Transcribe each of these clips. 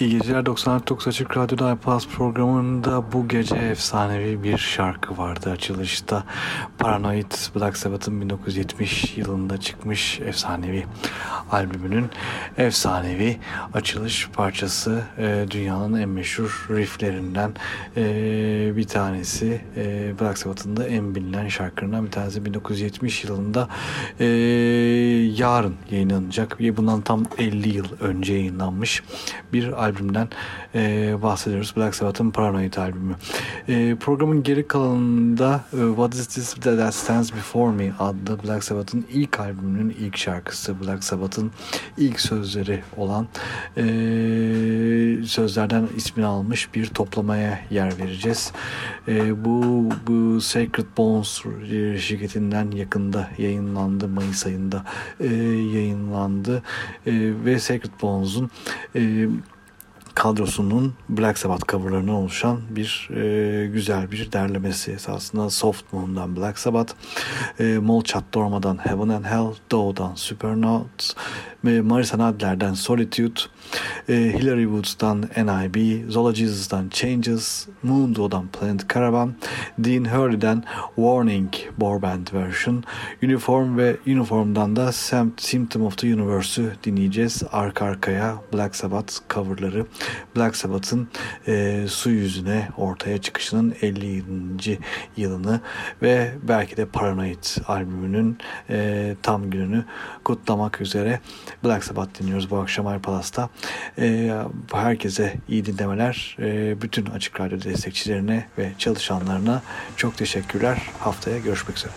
İyi geceler 96.9 Açık Radyo'da iPlus programında bu gece efsanevi bir şarkı vardı açılışta. Paranoid Black Sabbath'ın 1970 yılında çıkmış efsanevi albümünün efsanevi açılış parçası e, dünyanın en meşhur rifflerinden e, bir tanesi. E, Black Sabbath'ın da en bilinen şarkılarından bir tanesi 1970 yılında e, yarın yayınlanacak. Bundan tam 50 yıl önce yayınlanmış bir albüm albümden e, bahsediyoruz. Black Sabbath'ın Paranoid albümü. E, programın geri kalanında e, What Is This That Stands Before Me adlı Black Sabbath'ın ilk albümünün ilk şarkısı. Black Sabbath'ın ilk sözleri olan e, sözlerden ismini almış bir toplamaya yer vereceğiz. E, bu, bu Sacred Bones şirketinden yakında yayınlandı. Mayıs ayında e, yayınlandı. E, ve Sacred Bones'un e, kadrosunun Black Sabbath coverlarına oluşan bir e, güzel bir derlemesi esasında Soft Moon'dan Black Sabbath, e, Molchat Dorma'dan Heaven and Hell, Doğu'dan Supernauts, Marisa Nadler'den Solitude, e, Hillary Woods'tan NIB, Zola Jesus'tan Changes, Moondo'dan Planet Caravan, Dean Hurley'den Warning Band Version, Uniform ve Uniform'dan da Symptom of the Universe'ü dinleyeceğiz. Arka arkaya Black Sabbath coverları Black Sabbath'ın e, su yüzüne ortaya çıkışının 50. yılını ve belki de Paranoid albümünün e, tam gününü kutlamak üzere Black Sabbath dinliyoruz bu akşam Ayrpalas'ta. E, herkese iyi dinlemeler. E, bütün Açık Radyo destekçilerine ve çalışanlarına çok teşekkürler. Haftaya görüşmek üzere.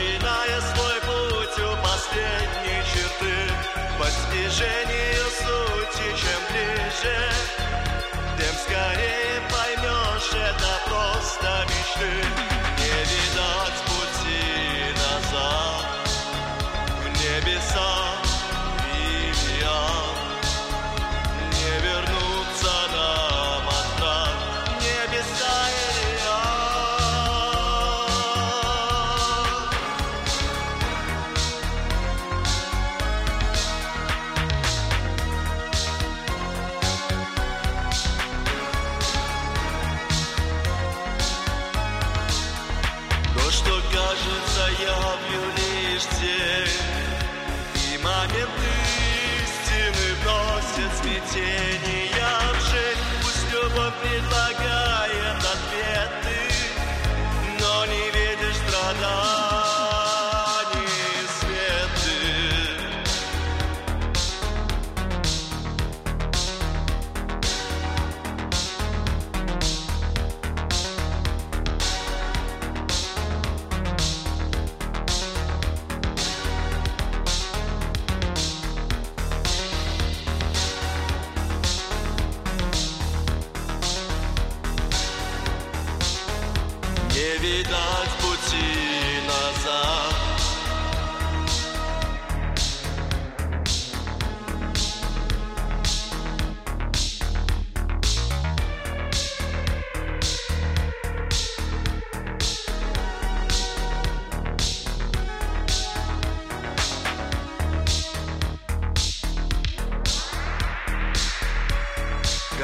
Imagine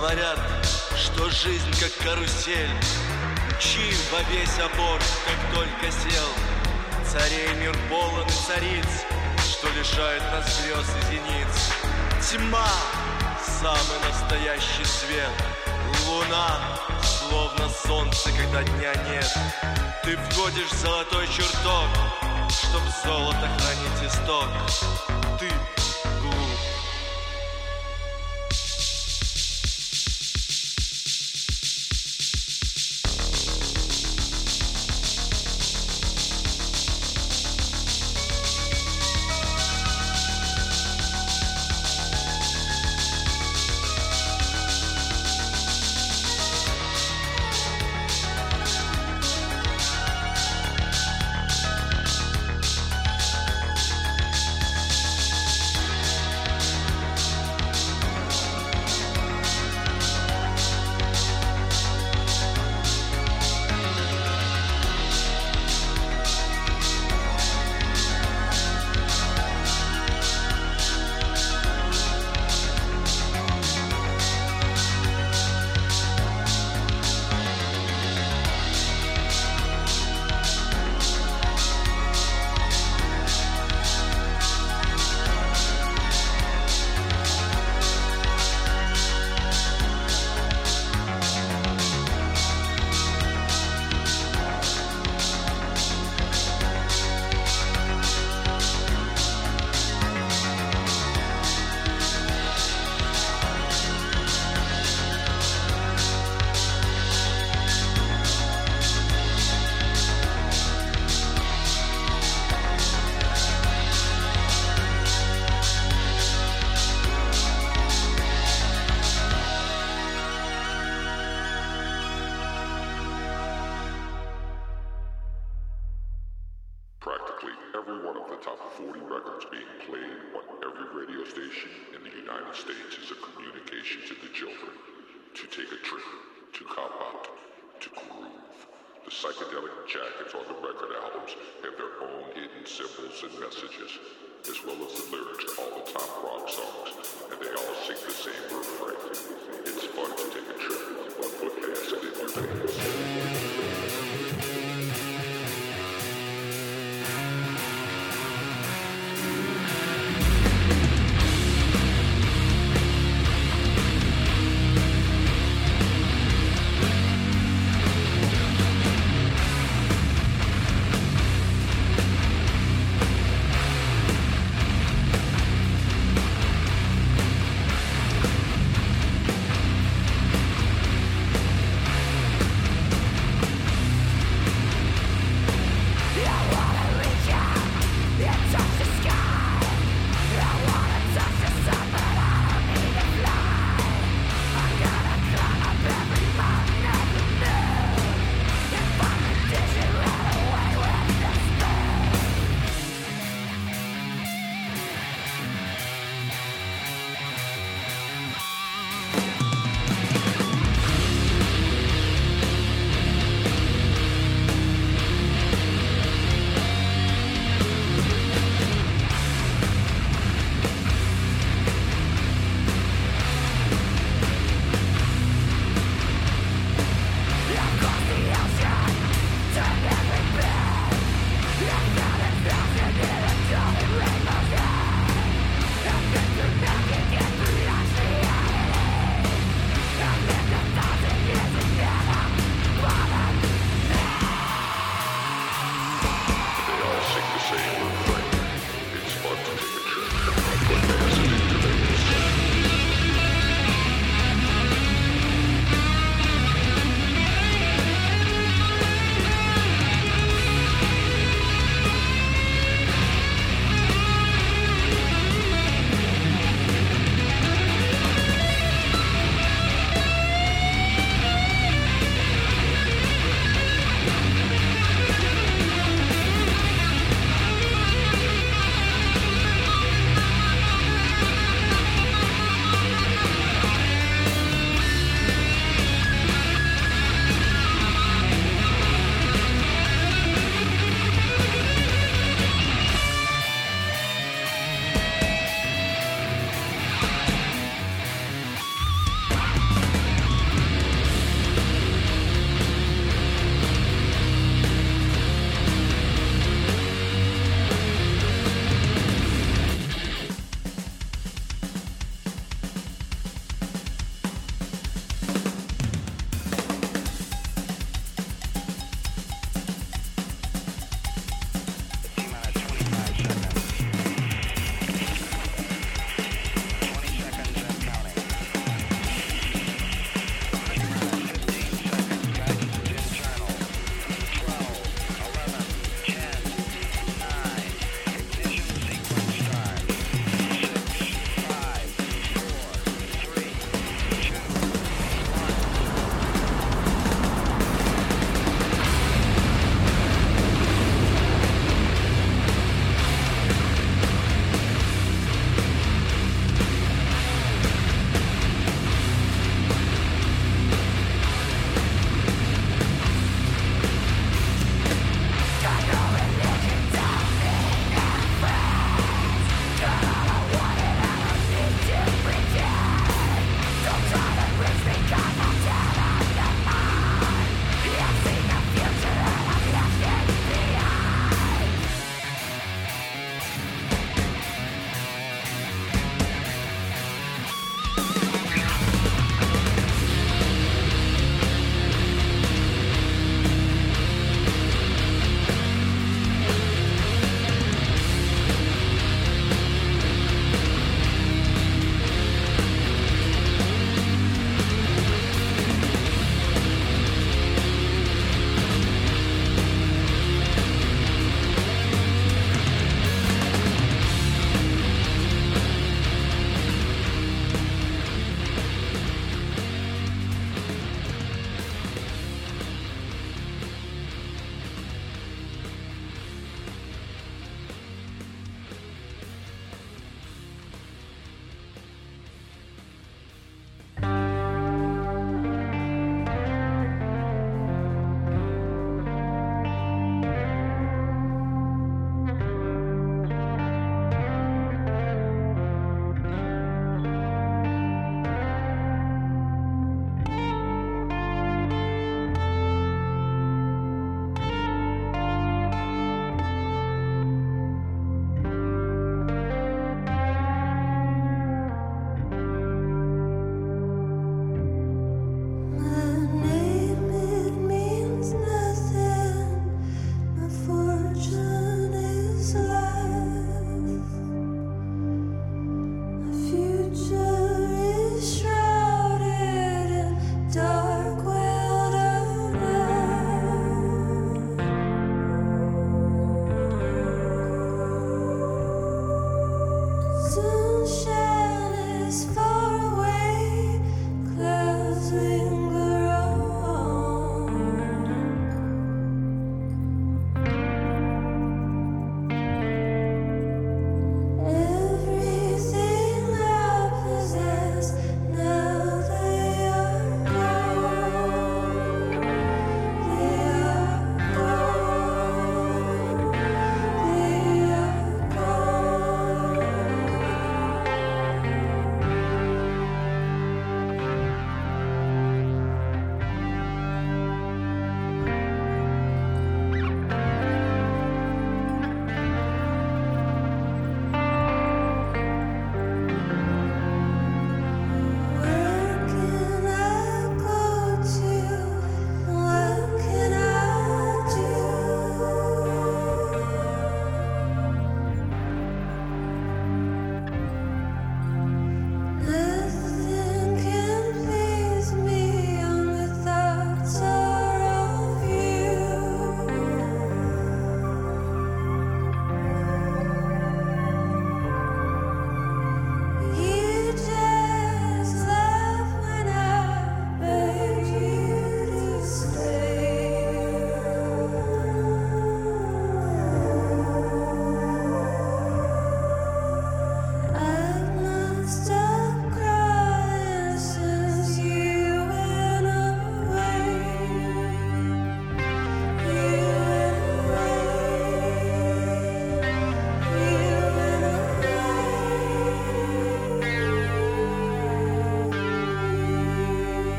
Говорят, что жизнь как карусель, Мчи во весь обор, как только сел. Царей мир полон и цариц, Что лишает нас звезд и зениц. Тьма — самый настоящий свет, Луна — словно солнце, когда дня нет. Ты входишь в золотой чертог, Чтоб золото хранить исток.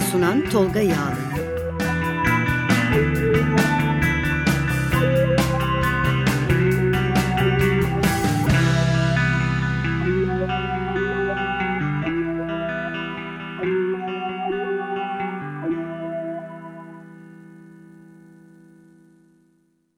Sunan Tolga Yağlı